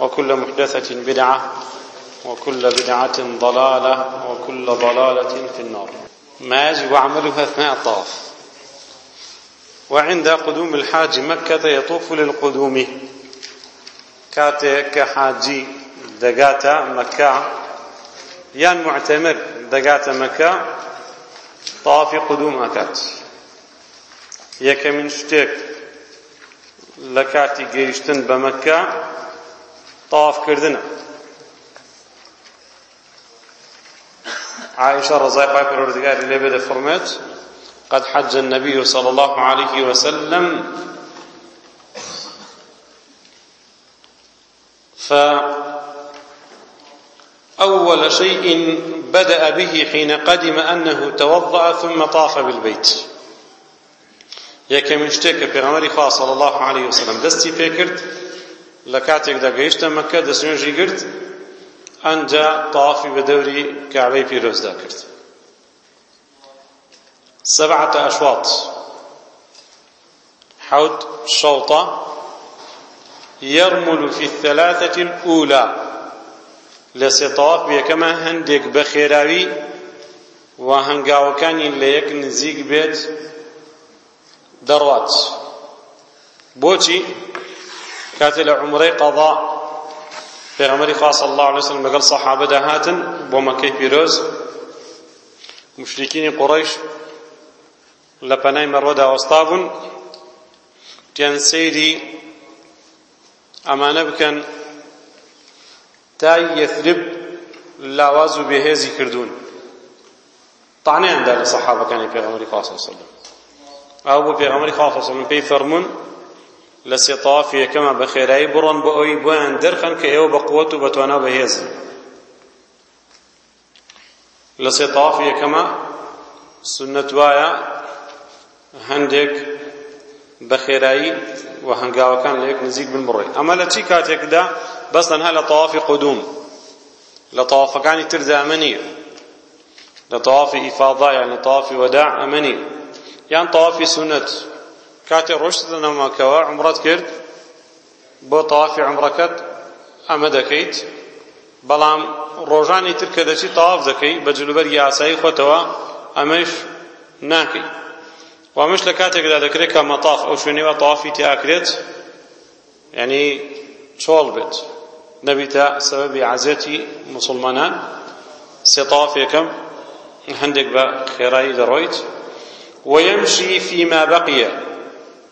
وكل محدثة بدعة وكل بدعة ضلالة وكل ضلالة في النار. ما يجب عمله أثناء الطواف. وعند قدوم الحاج مكة يطوف للقدوم. كاتك حاجي دقاتا مكة. يان معتمر دقاتا مكة. طواف قدوم أكات یەکەمین شتێک لە کاتی گەیشتن بە مەکە تەوافکردنە عائشة رضي الله عنها پروردگار لێ دەفەرمێت قد حج النبي صلى الله عليه وسلم. فأول شيء بدأ به حين قدم أنه توضأ ثم طاف بالبيت. شتێک کە پێغەمبەری خوا صلی الله عليه وسلم. پێ کرد لە کاتێکدا گەیشتە مەکە دەستنوێژی گرت ئەنجا تەوافی بە دەوری کعبەی پیرۆزدا کرد سبعة أشواط حوت شوطة يرمل في الثلاثة الأولى. لسطواف بيكما هندك بخيراوي وهنگاوكاني ليك نزيق بيت دەڕوات. بۆچی؟ لە عمرەی قەضا پێغەمبەری خوا صلی الله علیه وسلم لەگەڵ سەحابەدا هاتن بۆ مەکەی پیرۆز. مشریکینی قوڕیش لە پەنای مەڕوەدا وەستا بوون تیان سەیری ئەمانە بکەن تای یەثرب لاواز و بێهێزی کردوون. تانیاندا لە سەحابەکانی صلی الله علیه وسلم. بۆ پێغەمبەری خوا صلی الله پێی فەرمون لە سێ تەواف یەکەمە بە خێرایی بڕۆن بۆ ئەوی بۆیان دەرخەن کە ئێوە بە قووەت و بە توانا بەهێزن. لە سێ تەواف یەکەمە سنەت وایە هەندێک بە خێرایی و هەنگاوەکان لە یەک نزیک بن بڕۆی. ئەمە لە چی کاتێکدا؟ بەس تەنها لە تەوافی قودوم لە تەوافەکانی تەوافی تەوافی تەوافی سنت. کاتێ ڕۆشتە نەماکەوە عمرەت کرد بۆ تەوافی عمرەکەت ئەمە دەکەیت بەڵام ڕۆژانی تر کە دەچی تەواف دەکەی بە جلوبەری ئاسایی خۆتەوە ئەمەش ناکەی وأمش لە کاتێکدا دەکرێت کە مەتاف ئەو شوێنەوە تەوافی تیاکرێت یعنی چۆڵ بێت نەبیتە سەبەبی عەزەتی مسلمانان سێ تەواف یەکەم هەندێک بە خێرایی دەڕۆیت ويمشي فيما بقي.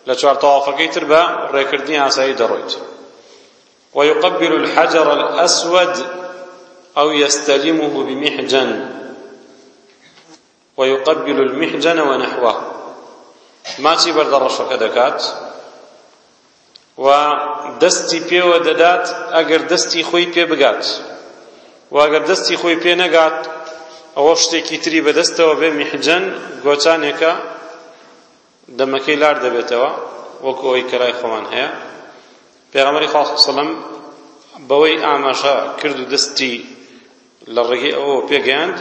لچوار طوافكي تربا ريكردني عساي درويت ويقبل الحجر الأسود أو يستلمه بمحجن. ويقبل المحجن ونحوه. ماچی بەردە ڕەشەکە دەکات و دەستی پێوە دەدات ئەگەر دەستی خۆی پێ بگات وە ئەگەر دەستی خۆی پێ نەگات ئەوە شتێکی تری بەدەستەوە بێ میحجەن دەمەکەی لار دەبێتەوە وەکو ئەوەی کەرای خۆمان هەیە. پێغەمبەری خوا سەڵەم بەوەی ئاماژە کرد و دەستی لە ڕێگەی ئەوە پێگەیاند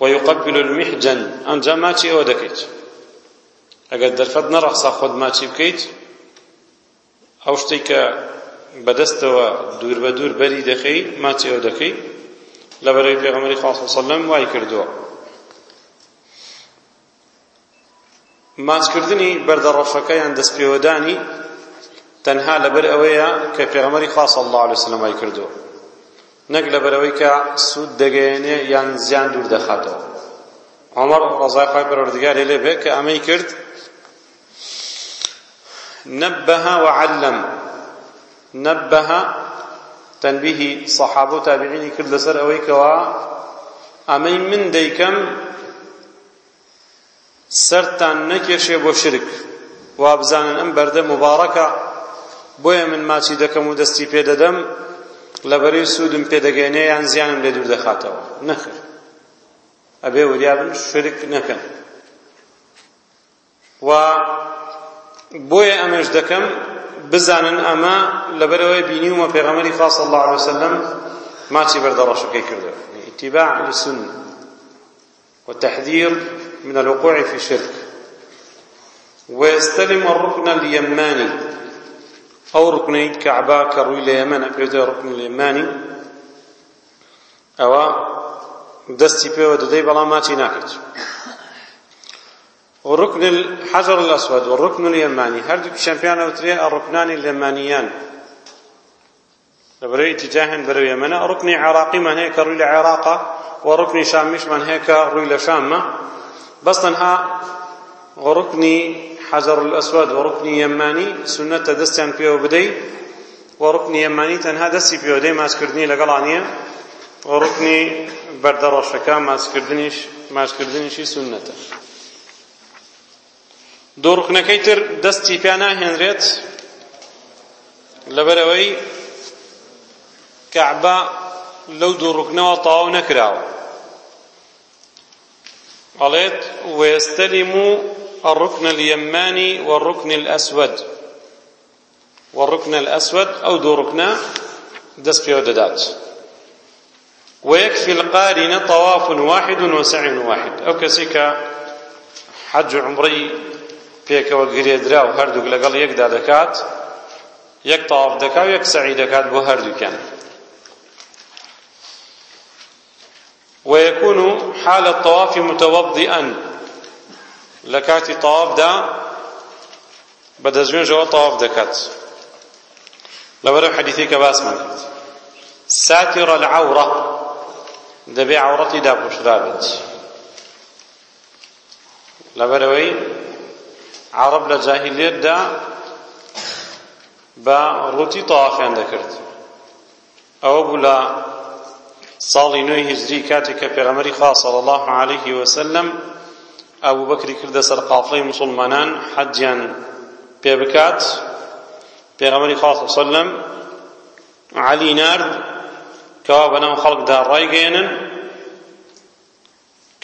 ويقبل المحجن. ئەنجا ماچی ئەوە دەکەیت. ئەگەر دەرفەت نەڕەخسا خۆت ماچی بکەیت ئەو شتێک کە بەدەستەوە دوور بە دوور بەری دەخەی ماچی ئەوە دەکەی. لەبەرەوەی پێغەمبەری خوا صلی سەلەم وای کردووە. ماچکردنی بەردەڕەفەکە یان دەستپێوەدانی تەنها لەبەر ئەوەیە کە پێغەمبەری خوا صلی الله علیه وسلم وای کردووە نەک لەبەرەوەی کە سوود دەگەیەنێ یان زیان دوور دەخاتەوە. عمر ڕەزای خوای پەروەردگاری لێ بێ کە ئەمەی کرد نبه وعلم نبه تەنبیهی سەحابە و تابعینی کرد لەسەر ئەوەی کەوا ئەمەی من دەیکەم سەرتان نەکێشێ بۆ شرک. وا بزانن ئەم بەردە مبارەکە. بۆیە من ماچی دەکەم و دەستی پێ دەدەم لەبەرەی سوودم پێدەگەێنێ یان زیانم لێ دوور دەخاتەوە. نەخێر ئەبێ وریابن شرک نەکەن و بۆیە ئەمەش دەکەم بزانن ئەمە لەبەرەوەی بینیومە پێغەمەری خوا صلی الله عليه وسلم ماچی بەردەڕەشەکەی کردو. اتباع للسنة والتحذير من الوقوع في الشرك. ويستلم الركن اليماني. أو ركني كعبة كروي اليمن أبيض ركن اليماني. أو دستي بيو ددي بلا ما ناكت والركن الحجر الأسود والركن اليماني. هردوك شامبيان أوتري الركنان اليمانيان. لبري اتجاه برو يمن ركن عراقي من هيك روي العراق وركن شامش من هيك روي لشام بس تنها ڕکنی حجر الأسود وڕکنی یەمانی سنەتە دەستیان پێوە بدەیت وەڕکنی ئەمانی تەنها دەستی پێودەی ماسکردنی لەگەڵا نییە. وەڕکنی بەردەڕۆشەکە ماسکردنیش ماسکردنیشی سنەتە. دۆڕکنەکەی تر دەستی پیا ناهێنرێت لەبەرەوەی کەعبا لەو دووڕکنەوە تەواو نەکراوە. قالت ويستلم الركن اليماني والركن الأسود. والركن الأسود أو دو ركنا دس في وددات ويكفي القارن طواف واحد وسعي واحد. أو كسيك حج عمري پێکەوە گرێدرا و هەردووک لەگەڵ یەکدا دەکات یەک تاواف دەکات و هەردووکیان ويكون حال الطواف متوضئا. لكاتي طواف دا بدزمين جوا طواف دكات لبرو حديثي كباس من. ساتر العورة. دبي عورتي دا بشرابت لبروي عرب جاهلیەتدا بە ڕووتی تەوافیان دەکرد ئەوە بوو لە ساڵی نوێی هیجری کاتێک کە پێغەمەری خوا صلی الله عليه وسلم ئەبوو بەکری کردە سەر قافڵەی مسلمانان حەجیان پێ بکات. پێغەمەری خوا صلی الله وسلم علی نارد کەوا بەناو خەڵکدا ڕایگەێنن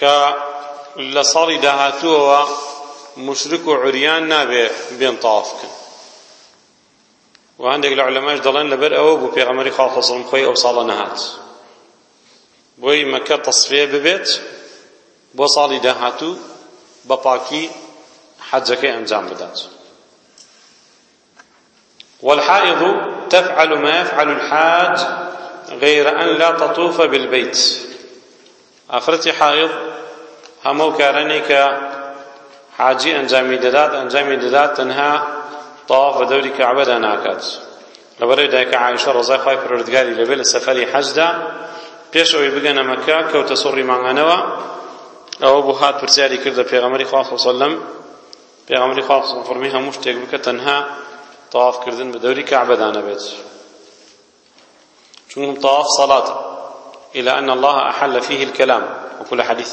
کە لە ساڵی داهاتووەوە مشرک و عریان نابێ بێن تاواف بکەن. و هەندێک لە عولەماش دەڵێن لەبەر ئەوە بوو پێغەمەری خوا خۆسڵم خۆی ئەو ساڵە نەهات. بۆی مەکە تەصفیە ببێت بۆ ساڵی داهاتوو بە پاکی حەجەکەی بدات. والحائض تفعل ما يفعل الحاج غير أن لا تطوف بالبيت. أفرتي حائض همو كارنيك حاجی ئەنجامی دەدات ئەنجامی دەدات تەنها تەواف بە دەوری کەعبەدا ناکات. لەبەرەوەی دایکە عایشە ڕەزای خوای پەروەردگاری لەبێ لە پێش ئەوەی بگەنە مەکە کەوتە سوڕی مانگانەوە ئەوە بوو هات پرسیاری کرد لە پێغەمبەری خوا صلی الله پێغەمبەری خوا فەرمی هەموو شتێک بکە تەنها تەوافکردن بە دەوری کەعبەدا نەبێت چونکە تەواف صلاة إلا أن الله أحل فيه الكلام وكل حديث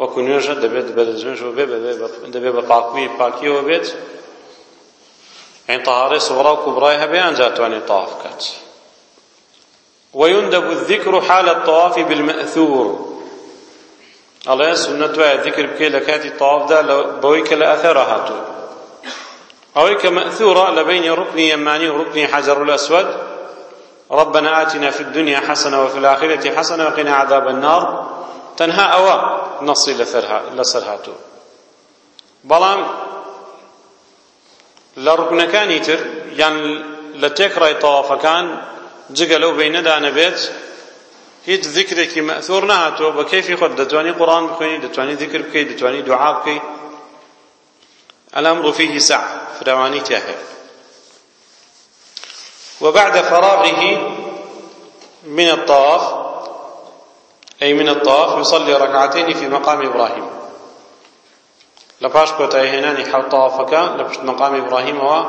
وەکو نوێژە دەبێت بەدەستێنشەوە بێ دەبێت بە پاکووی پاکیەوە بێت. يعني طهارة صغرى وكبرى هەبێ ئەنجا توانێ طواف کات ويندب الذكر حال الطواف بالمأثور. الله سنة ذكر بكي لكاتي الطواف دا بويك لأثر هاتو أويك مأثورة لبين ركن يماني وركن حجر الأسود. ربنا آتنا في الدنيا حسنة وفي الآخرة حسنة وقنا عذاب النار. تەنها ئەوە نەسی لەسەر هاتوو بەڵام لە ڕوکنەکانی تر یان لە تێکڕای تەوافەکان جگە لەو بینەدا نەبێت هیچ ذکرێکی مەثور نهاتووە بە کەیفی خۆت دەتوانی قورآن بخوێنی دەتوانی ذکر بکەیت دەتوانی دوعا بکەیت الأمر فيه سعة فراواني تاهر وبعد فراغه من الطواف أي من الطواف يصلي ركعتين في مقام إبراهيم. لباش كوتاي هناني حول طوافك لبشت مقام إبراهيم هو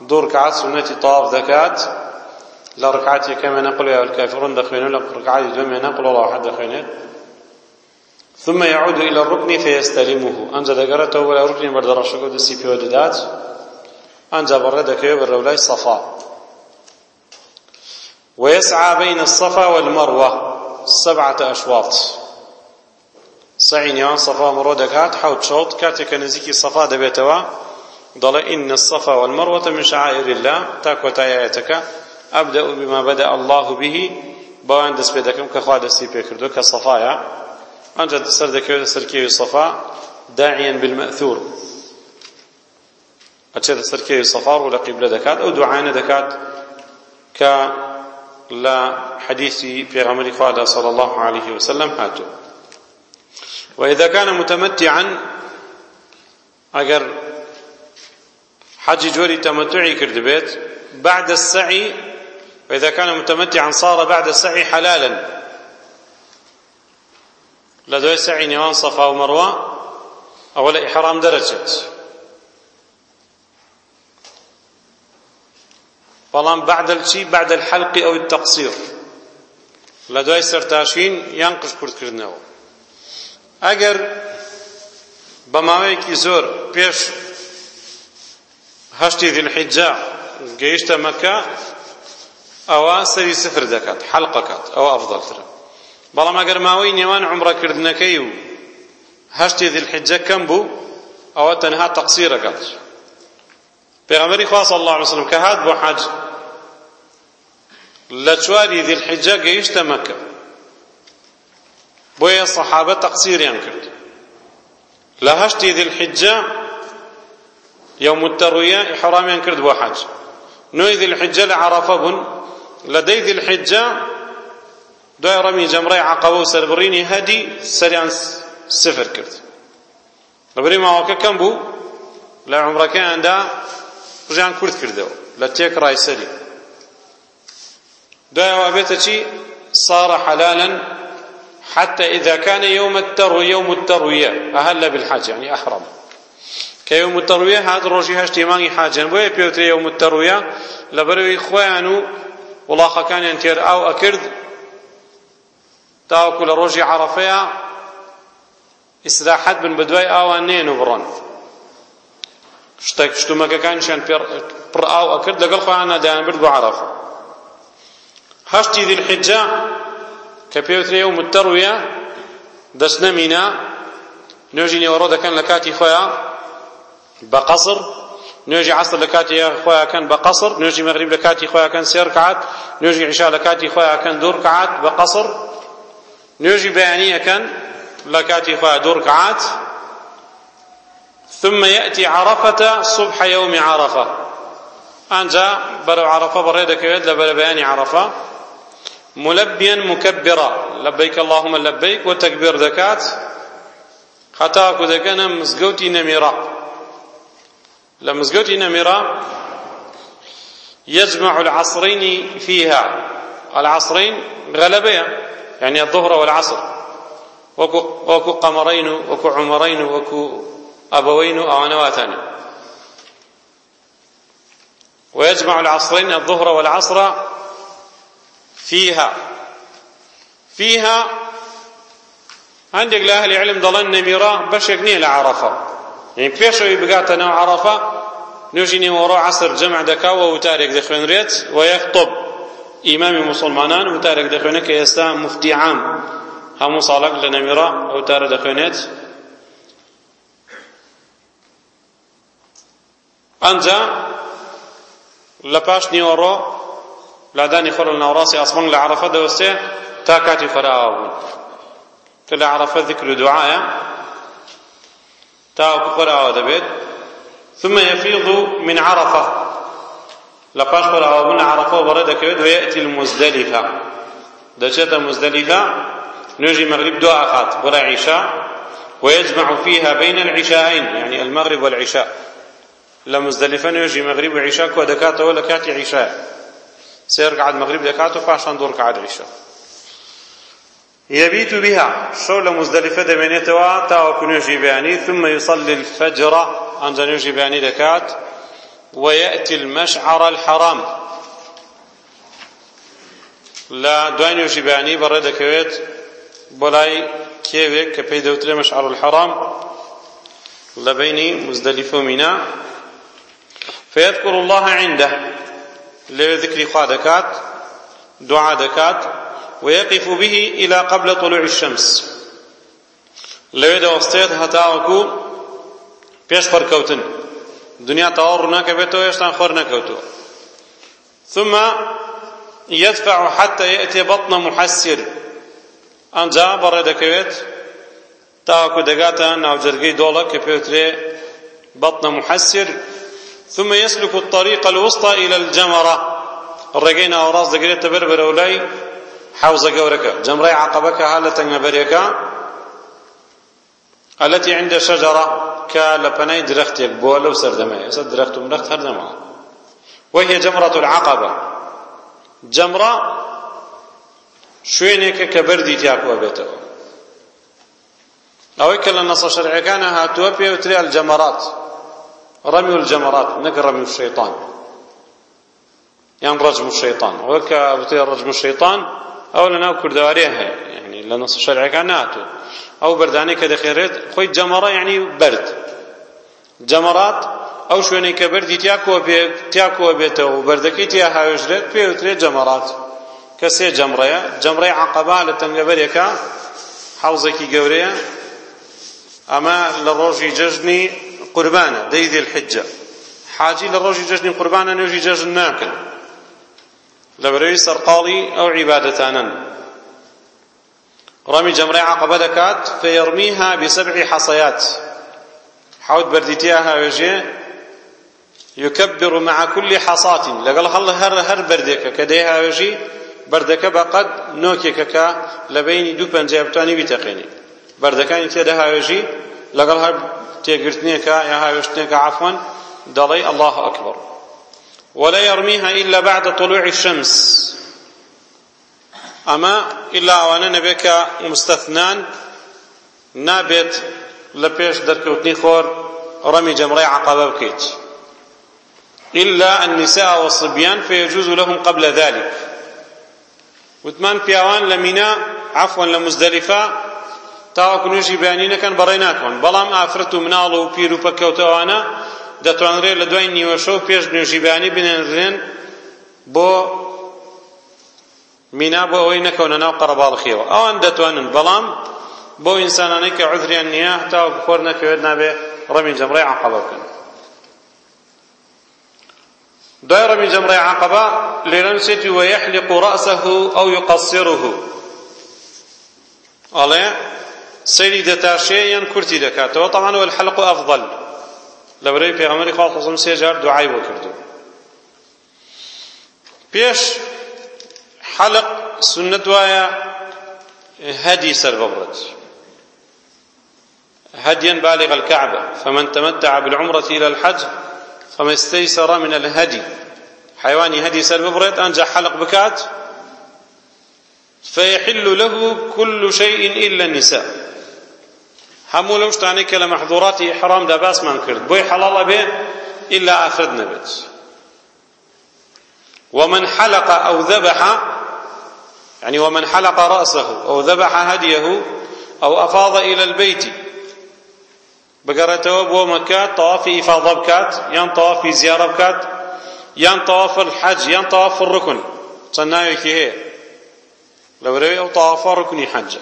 دور ركعات سنة طواف ذكات لا ركعتي كما نقول يا الكافرون دخلين لك ركعات دوم نقول الله أحد دخلين ثم يعود إلى الركن فيستلمه. أنجا دقرته ولا ركن برد رشقه دسي في وددات أنجا بردك يبر ولاي صفا. ويسعى بين الصفا والمروة سبعة أشواط. سعي نيوان صفا ومروة دكات حوت شوط كاتك نزيكي صفا دبيتوا. ضل إن الصفا والمروة من شعائر الله تاكو تاياتك أبدأ بما بدأ الله به. بوان کە خوا دەستی پێ کردو کە سەفایە ئەنجا سەر دەکەوێت سەرکێوی سەفا داعيا بالمأثور. ئەچێتە سەرکێوی سەفا و لە قیبلە دەکات ئەو دوعانە دەکات کە لە حەدیسی پێغەمبەری خوا صلى الله عليه وسلم هاتو وإذا كان متمتعا ئەگەر حەج جۆری تەمەتوعی کردبێت بعد السعي فإذا كان متمتعا صار بعد السعي حلالا. لدوي سعي نيوان صفا ومروة أول إحرام درجة. بەڵام بعد الشي بعد الحلق أو التقصير. لە دوای سەرتاشین یان قشکردکردنەوە ئەگەر بە ماوەیەکی زۆر پێش هەشتی ذیلحیجە گەیشتە مەکە ئەوە سەری سفر دەکات حەڵقەکات ئەوە ئەفضەلترە بەڵام ئەگەر ماوەی نێوان عومڕەکردنەکەی و هەشتی ذیلحیجە کەم بوو ئەوە تەنها تەقسیرەکات پێغەمبەری خوا صلی الله علیه وسلم کە هات بۆ حەج لە چواری ذیلحیجە گەیشتە مەکە. بۆیە سەحابە تەقسیریان کرد. لە هەشتی ذیلحیجە يوم التروية إحرامیان کرد بۆ حەج نوێی ذیلحیجە لە عەرەفە بوون لە دەی ذیلحیجە دوای ڕەمی جەمڕەی عەقەبە و سەربڕینی هەدی سەریان سفر کرد لەبەری ماوەکە کەم بوو لە عومڕەکەیاندا ژیان کورت کردەوە لە تێک ڕایسەری دوایەوە بێتە چی صار حلالا حتى إذا كان يوم التروية يوم التروية. أهل بالحج يعني أحرم. كيوم التروية هذا روجي هشتي ماني حاجة. بويا بيوتري يوم التروية. لبروي إخوانو وڵاخەکانیان كان ينتير أو أكرد. تاوكل روجي عرفيا ئیسراحەت بن بە دوای ئاوان نێن و بڕۆن شتێک شتومەکەکانیشیان پڕ ئاو ئەکرد لەگەڵ خۆیان نادایان برد بۆ عەرەفە هەشتی ذیلحیجە کە پێوترێ و متەڕویە دەچنە مینا نوێژی نێوەڕۆ دەکەن لە کاتی خۆیان بە قەسر نوێژی عەسر لە کاتی خۆیاکەن بە قەسر نوێژی مەغریب لە کاتی خۆیاکەن سێ ڕکعات نوێژی عیشا لە کاتی خۆیاکەن دوو ڕکعات بە قەسر نوێژی بەیانیەکەن لكاتي دور كعات. ثم يأتي عرفة صبح يوم عرفة. أنجا برو عرفة بريدك يد لبر بيان عرفة. ملبيا مكبرا لبيك اللهم لبيك وتكبير دكات. خطاك دكنا مزقوتي نميرا لمزقوتي نميرا يجمع العصرين فيها. العصرين غلبية يعني الظهر والعصر. وەکو وەکو قەمەڕین و وەکو عومەڕین و وەکو ئەبەوەین و ئەوانەواتانی ويجمع العصرين الظهر والعصر فيها. فيها عندك لأهل علم ضلن نميرا بشك نيه لعرفة. يعني بيشوي بقاتنا عرفة نوشيني وراء عصر جمع دكاوة وتارك دخوين ريت ويخطب إمام مسلمانان وتارك دخوينك يستا مفتي عام. هەموو ساڵک لە نەمیرا ئەو تارە دەخوێنێت ئەنجا لە پاش نیوەڕۆ لادانی خۆر لە ناوڕاستی ئاسمان لە عرەفە دەوەستێ تا کاتی تاوەکو فەرئاوا دەبێت ثم يفيض من عرفة. لپاش فەرئاوا بوون لە عرەفە بەڕێ دەکەوێت ويأتي المزدلفة. دەچێتە مزدلفة؟ نوێژی مەغریب دوا ئەخات بۆ لای عیشا. ويجمع فيها بين العشاءين يعني المغرب والعشاء. لە مزدلفة نوێژی مەغریب و عیشا کۆ دەکاتەوە لە کاتی عیشا. سێ ڕکعەت مەغریب دەکات پاشان دوو ڕکعەت عیشا. يبيت بها. شەو لە مزدلفة دەمێنێتەوە تاوەکو نوێژی بەیانی ثم يصلي الفجر. عند نجي بياني دكات. ويأتي المشعر الحرام. لا بەیانی بەڕێ دەکەوێت بۆلای کێوێک کە پێی دەوترێ مەشعر الحرام. مزدەلیفە و مینا فيذكر الله عنده. خوا دەکات دعاء دكات. ويقف به إلى قبل طلوع الشمس. لەوێ دەوەستێت هەتاوەکو پێش خۆرکەوتن دنیا تەواو ڕووناکە بێتەوە هێشتان خۆر نەکەوتووە ثم يدفع حتى يأتي بطن محسر. ئەنجا بەڕێ دەکەوێت تاوەکو دەگاتە ناوجەرگەی دۆڵە کە پێوترێ بطن محسر. ثم يسلك الطريق الوسطى إلى الجمرة. ڕێگەی ناوەڕاست دەگرێتە بەر بەرەولای حوزە گەورەکە جەمڕەی عەقەبەکە ها لە تەنگەبەرێکە التي عند شجرة كالبناي درختك بولو لو سردمه يسد درخت مرخت هردما وهي جمرة العقبة. جمرة شوينك تياكو بيته. أو كلا النص الشرعي كان هاتوا وتري الجمرات. رمي الجمرات نك رمي الشيطان. يعني رجم الشيطان. وكا أو لنا كردواريها يعني لنص الشرعي كان هاتوا ئەو بەردانەی کە دەخێرێت خۆی جەمەڕە یعنی بەرد جەمەڕات ئەو شوێنەی کە بەردی تیا کۆ بێتەوە و بەردەکەی تیا هاوێژرێت پێوترێت جەمەڕات. کە سێ جەمڕەیە جەمڕەی عەقەبا لە تەنگەبەرێکە حەوزێکی گەورەیە. ئەمە لە ڕۆژی جەژنی قوربانە دەی ذی الحجە حاجی لە ڕۆژی جەژنی قوربانە نوێژی جەژن ناکەن. لەبەرەوەی سەرقاڵی ئەو عیبادەتانن. رمي جمرة عقبة دەکات فيرميها بسبع حصيات حەوت بەردی تێ هاوێژێ يكبر مع كل حصاة لەگەڵ هەر هەر بەردێک کە دەیهاوێژی بەردێک بە قەد نۆکێک کە لە بەین دوو پەنجە بتوانی بتەقێنی بردكاني تيدها وجي لقال هر تيقرتنيك يا هاوشتنيك عفوا دلي الله أكبر ولا يرميها إلا بعد طلوع الشمس. ئەوانە نەبێت کە مستەثنان نابێت لە پێش دەرکەوتنی خۆر ڕەمی جەمڕەی عەقەبە بکەیت إلا النساء والصبيان فيجوز لهم قبل ذلك. وتمان پیاوان لە مینا عفوا لە مزدەلیفە تاوەکو نوێژی بەیانی نەکەن بەڕێ ناکەن بەڵام ئافرەت و و و پەکەوتەوانە دەتوانرێت لە دوای نیوەشە و پێش نوێژی بەیانی بنێنرێن بۆ مینا بۆ ئەوەی نەکەونە ناو قەرەباڵخیەوە. ئەوان دەتوانن بەڵام بۆ ئینسانانەی کە عذریان نییە هەتا خۆر نەکەوێت نابێ ڕەمی جەمڕەی عەقەبە بکەن. دوای ڕەمی جەمڕەی عەقەبە لێرە نووسێتی وەیەحلق رأسه أو يقصره ئەڵێ سەیری دەتاشێ یان کورتی دەکاتەوە. طبعا والحلق أفضل. لەبەرەوەی پێغەمبەری خوا خۆزم سێ جار دوعای بۆ کردو. پێش حلق سنة وايا هدي سر ببرد هديا بالغ الكعبة فمن تمتع بالعمرة إلى الحج فما استيسر من الهدي. حيواني هدي سر ببرد أنجا حلق بكات فيحل له كل شيء إلا النساء. همو لو شتاني كلا محظورات إحرام دا باس من كرد بوي حلال به إلا أفرد نبت ومن حلق أو ذبح يعني ومن حلق رأسه أو ذبح هديه أو أفاض إلى البيت. بقرته بو مكة طواف إفاضة بكات يان طواف زيارة بكات يان طواف الحج يان طواف الركن صناوي كي هي لو روي أو طواف ركن حج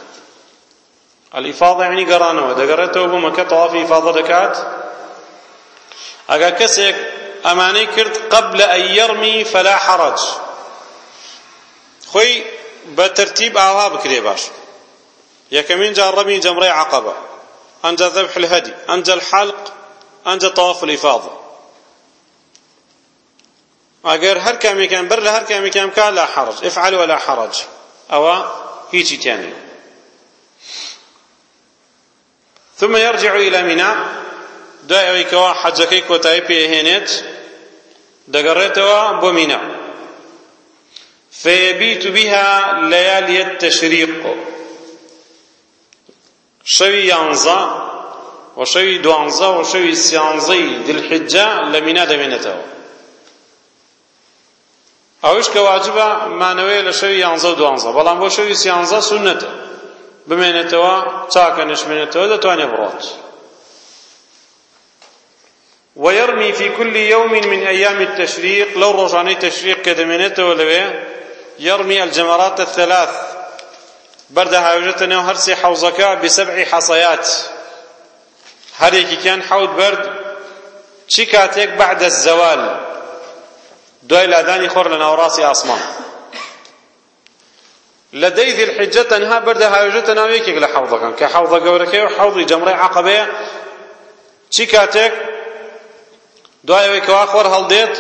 الإفاضة يعني دقرته بو مكة طواف إفاضة دكات أقا كسيك أماني كرت قبل أن يرمي فلا حرج. خوي بترتيب آوا بكري باش. يكمين جا رمي جمري عقبة. أنجا ذبح الهدي. أنجا الحلق. أنجا طواف الإفاضة. أجر هر كامي كان بر هر كامي كان لا حرج. افعل ولا حرج. أو هيجي تاني. ثم يرجع إلى منى دائما كوا حجكي كوتاي بيهنت دقريتوا بومينا فيبيت بها ليالي التشريق. شوي يانزا وشوي دوانزا وشوي سيانزي ذي الحجة لمنا دمينته ئەوش کە واجبە مانەوەی لە شەوی یانزە و دوانزە بەڵام بۆ شەوی سیانزە سونەتە بمێنێتەوە چاکە نشمێنێتەوە دەتوانێت بڕۆت ويرمي في كل يوم من أيام التشريق لو رجعني تشريق كدمينته لويه يرمي الجمرات الثلاث. برد هاوجتنا هرسي حوزك بسبع حصيات. هر كان حوض برد کاتێک بعد الزوال؟ دوای لادانی خۆر لە ناوڕاستی ئاسمان لە دەی ذی الحجە تەنها بەردە هاوێژێتە ناو یەکێک لە حەوضەکان کە حەوضە گەورەکەی و حەوضی جەمڕەی عەقەبەیە چی کاتێک دوایەوەی کەوا خۆر هەڵدێت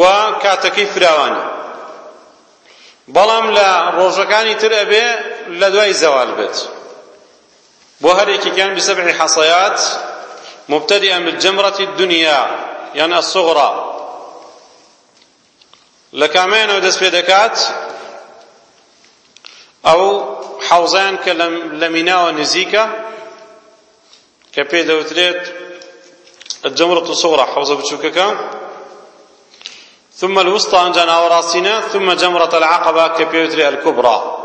و کاتەکەی فراوانە بەڵام لە ڕۆژەکانی تر ئەبێ لە دوای زەوال بێت بۆ مبتدئا بالجمرة الدنيا يعني الصغرى. لكامين ودس في دكات أو حوزان كلمنا ونزيكا کە پێی دەوترێت الجمرة الصغرى حەوزە بچووکەکە ثم الوسطى ئەنجا ناوەڕاستەکە ثم جمرة العقبة کە پێی وترێ الكبرى.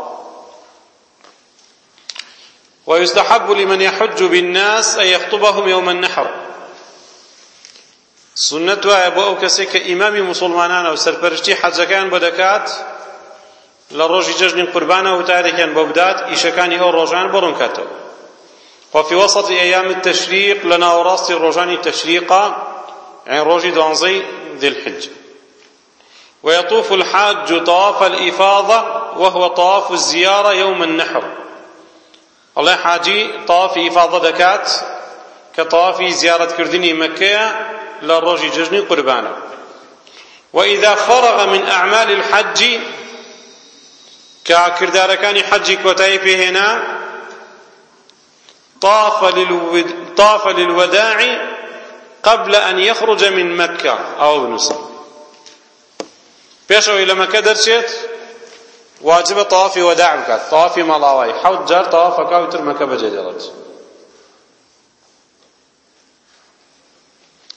ويستحب لمن يحج بالناس أن يخطبهم يوم النحر. سنة وابو أو كسيك إمام مسلمانان أو سرپرشتي حجكان بدكات لروجي ججن قربانه وتاريخان بوبدات إيشكان أو روجان برون كاتو وفي وسط أيام التشريق لنا وراستي روجان التشريق يعني روجي دوانزي ذي الحج. ويطوف الحاج طواف الإفاضة وهو طواف الزيارة يوم النحر. الله حاجي طواف إفاضة دكات كطواف زيارة كردني مكة للرجي ججني قربانا. وإذا فرغ من أعمال الحج کە کردارەکانی حەج کۆتایی هێنا طاف للود... طاف للوداع قبل أن يخرج من مكة. أو نصر بيشو إلى مكة درشت واجب طوافي وداع بكات. طوافي ملاوي حوت جار طوافك أو تر مكة بجدرت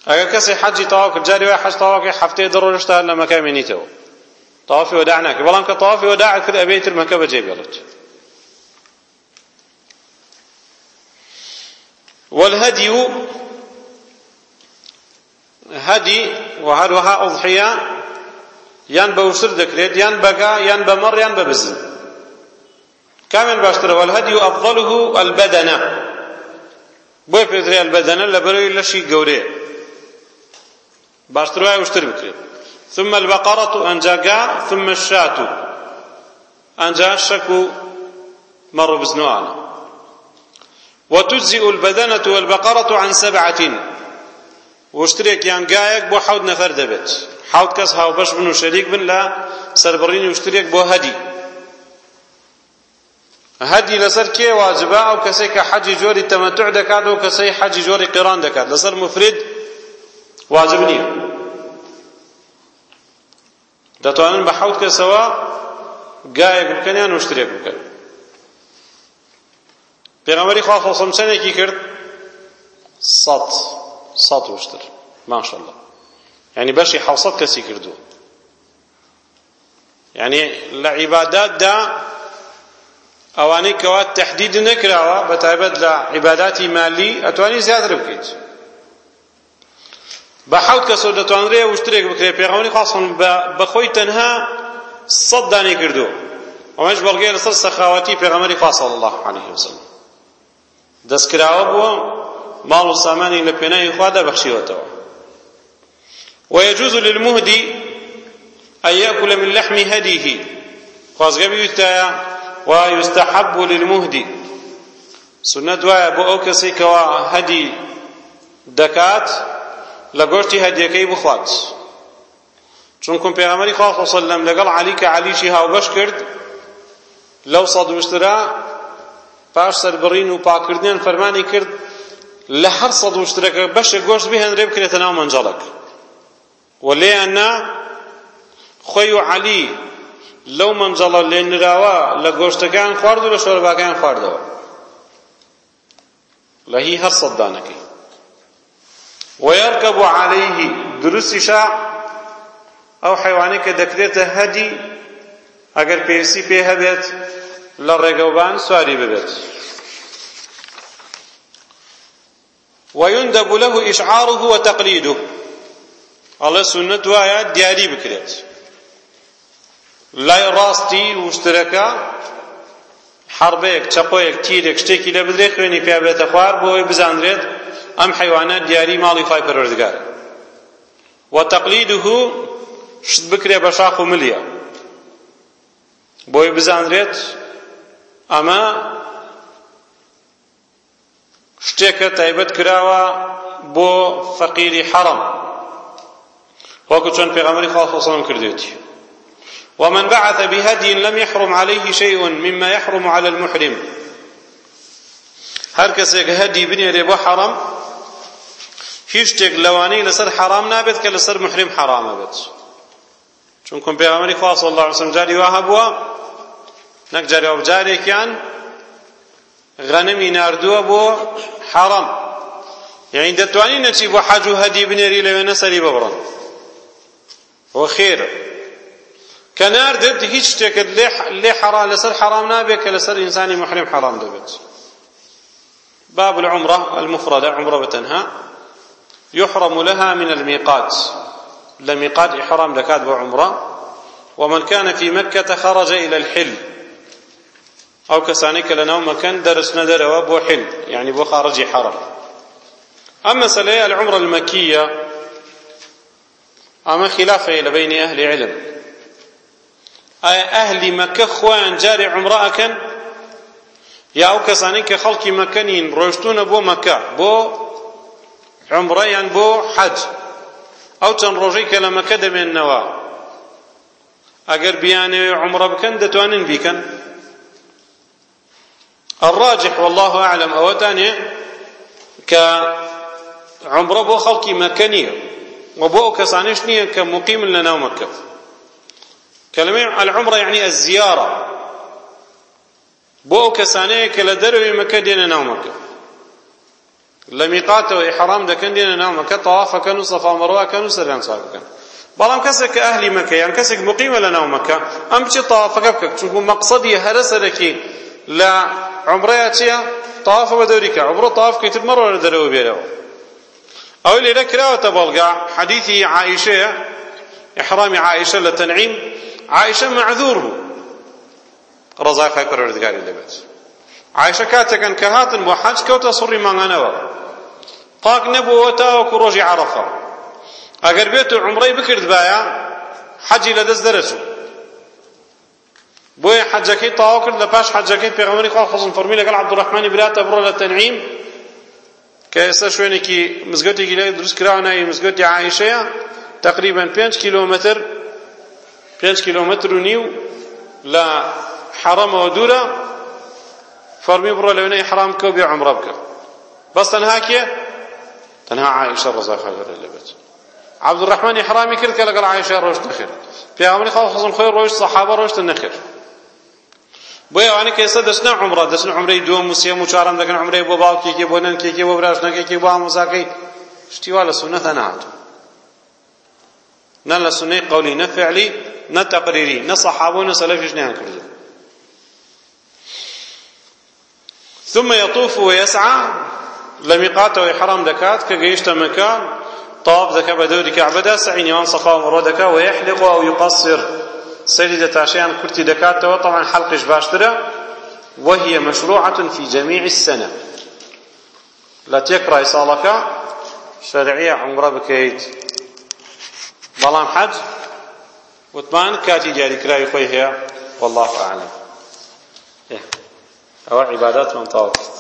ئەگەر کەسێک حەجی تەواو کرد جاری وایە حەج تەواو کرد هەفتەیە دە ڕۆژ تا لە مەکە مێنێتەوە تەوافی وەداع ناکرد بەڵام کە تەوافی وەداع کرد ئەبێ تر مەکە بەجێ بێڵێت والهدي هدي وهروها أضحية يان بوسر دكريت يان بقى يان بمر يان ببزن كامل باشتر. والهدي أفضله البدنة. بۆی پێدرێ البەدەنە لە بەرەوەی لەشی گەورەیە باشتر وایە وشتر بکرێت ثم البقرة ئەنجا گا ثم الشاة أنجا شكو مر بزنوانا وتجزئ البدنة والبقرة عن سبعة. وشترێک یان گایەک بۆ حەوت نەفەر دەبێت. حەوت کەس هاوبەش بن و شەریک بن لە سەربڕینی وشترێک بۆ هەدی. هەدی لەسەر کێ واجبە؟ ئەو کەسەی کە حەجی جۆری تەمەتوع دەکات ئەو کەسەی حەجی جۆری قیران دەکات لەسەر موفرید واجب نییە. دەتوانن بە حەوت کەسەوە گایەک بکەن یان وشترێک بکەن. پێغەمبەری خوا خۆسەم چەندێکی کرد؟ سەد سەد وشتر ماشەڵڵا یعنی بەشی حەوسەد کەسی کردووە. یعنی لە عیباداتدا ئەوانەی کەوا تەحدید نەکراوە بەتایبەت لە عیباداتی مالی ئەتوانی زیاتر بکەیت. دەتوانرێ وشترێک بکرێت پێغەمبەری خوا صلی بە خۆی تەنها سەد دانەی کردووە ئەمەش بەڵگەیە لەسەر سەخاوەتی پێغەمبەری خوا صلی الله عليه وسلم. دەستکراوە بووە ماڵ و سامانی لە پێناوی خوا دەبەخشیوەتەوە ويجوز للمهدي أن يأكل من لحم هديه. خواص بيوتايا ويستحب للمهدي. سنة وايا بو أوكسي كوا هدي دكات لە گۆشتی هەدیەکەی بخوات. چونکم پێغەمبەری خوا سلم لەگەڵ علی کە علیشی هاوبەش کرد لەو سەد وشترا پاش سەربڕین و پاکردنیان فەرمانی کرد لە هەر سەد وشترەکە بەشێک گۆشت بهێنرێ بکرێتە ناو مەنجەڵک و لێیاننا خۆی و علی لەو مەنجەڵە لێنراوە لە گۆشتەکان خوارد و لە شۆرباکان خواردەوە. لە هی هەر سەد دانەکەی. ويركب عليه درسشا او حيواني كدكريت هدي اگر پێویستی پێ هەبێت لە ڕێگەوبان سواری ببێت. ويندب له إشعاره وتقليده. الله سنة وآيات دياري بكريت لای ڕاستی وشترەکە حربەیەک چەقۆیەک تیرێک شتێکی لە بدرێ خوێنی پیا بێتە خوار بۆی بزانرێت ئەم حیوانە دیاری ماڵی خی پەروەردگار. وتەقلیده شت بکرێ بە شاخ و ملیە. بۆی بزانرێت ئەمە شتێکە تایبەت کراوە بۆ فەقیری حەڕەم وەکو چۆن پێغەمبەری خوا کردێتی. ومن بعث بهدي لم يحرم عليه شيء مما يحرم على المحرم. هر کەسێک هەدی بنێرێ بۆ حەڕەم هیچ شتێک لەوانەی لەسەر حەرام نابێت کە لەسەر محرم حەرامە بێت. چونکە پێغەمبەری خوا صلی الله علیه وسلم جاری وا هەبووە نەک جاری وا بجارێکیان غەنمی ناردووە بۆ حەڕەم یعنی دەتوانی نەچی بۆ حەج و هەدی بنێری لەوێنە سەری ببڕن. بۆ خێرە کە ناردت هیچ شتێکت لێ حەرام لەسەر حەرام نابێت کە لەسەر ئینسانی محرم حەرام دەبێت. باب العمرة المفردة عمرة بتنها. يحرم لها من الميقات. لميقات إحرام لكاد وعمرة. ومن كان في مكة خرج إلى الحل. أو كسانيك لنا مكان درس ندر وابو حل يعني بو خارج حرم. أما سلية العمرة المكية أما خلافة بين أهل علم. أهل مكة خوان جاري عمرة أكن یا ئەو کەسانەی کە خەڵکی مەکە نین ڕۆیشتونە بۆ یان بۆ حەج ئەو چەند ڕۆژەی کە لە مەکە دەمێننەوە ئەگەر بیانەوێ عمرە بکەن دەتوانن بیکەن الراجح والله أعلم. أوتاني كعمرة بو خلقي مكانية وبو كسانيش كمقيم لنا مكة كلمة العمرة يعني الزيارة. کە لە دەروی مەکە دێنە ناو مەکە لە میقاتەوە ئیحرام دەکەن دێنە ناو مەکە تەوافەکەن و سەفا مەڕواکەن و سەریان چاک بکەن. بەڵام کەسێک کە ئەهلی مەکە یان کەسێک مقیمە لە ناو مەکە ئەم بچێت تەوافەکە بکە؟ چونکو مەقسەدی هەرە سەرەکی لە عمرەیە چییە؟ تەوافە بە دەوری کە عمرە تەواف کەیتر مەڕۆ لە دەرەوە بێرەوە. ئەوەی لێرە کراوەتە بەڵگا حەدیثی عائشەیە إحرام عائشة لتنعيم عائشة معذور بو ڕزای خی پەروەردگاری دەبێت. عایشە کاتێکن کە هاتن بۆ حەج کەوتە سوڕی مانگانەوە پاک نەبووەوە تاوەکو ڕۆژی عەرەفە ئەگەر بێت و عومرەی بکرد بایە حەجی لەدەست دەرەچوو بۆیە حەجەکەی تەواو کرد لە پاش حەجەکەی پێغەمبەری خوا خوا فەرمووی لەگەڵ عەبدوڕەحمانی براتە بڕۆ لە تەنعیم کە ئێستا شوێنێکی مزگەوتێکی لێ دروست کراوە ناوی مزگەوتی عایشەیە تقریبا پێنج کیلۆمەتر پێنج کیلۆمەتر و نیو لە حرمەوە دوورە فەرمووی بڕۆ لەوێ نیەتی ئیحرام کە و بێ عومرە بکە. بەس تەنها کێ؟ تەنها عائشە ڕزا خەگەرە لەبێت عەبدوڕەحمانی حرامی کرد کە لەگەڵ عائشە ڕۆژ نەخێر پێغەمبەری خوا خەزم خۆی ڕۆیشت سەحابە ڕۆیشتن نەخێر بۆ ئەوانە کە ئێستا دەچنە عمرە دەچن عمرەی دووەم و سێم و چوارەم دەکەن عمرەی بۆ باوکێکی بۆ نەنکێکی بۆ براشنەکێکی بۆ ئامۆزاکەی شتی وا لە سونەتە نهاتوو نە لە سنەی قەولی نە فعلی نە تەقریری نە سەحابە و نە سەلەفیش نیان کردو ثم يطوف ويسعى لميقات ويحرم دكات كجيشت مكان طاف ذكا بدوري كعبدا سعي نيوان صفا ومرو دكا ويحلق أو يقصر سەری دەتاشێ یان کورتی دەکات طبعا حەلقەکەش باشترە وهي مشروعة في جميع السنة. لە تێکڕای ساڵەکە شەرعیە عومرە بکەیت بەڵام حەج وتمان کاتی دیاریکراوی خۆی هەیە والله أعلم. إيه. أو عبادات من طاوف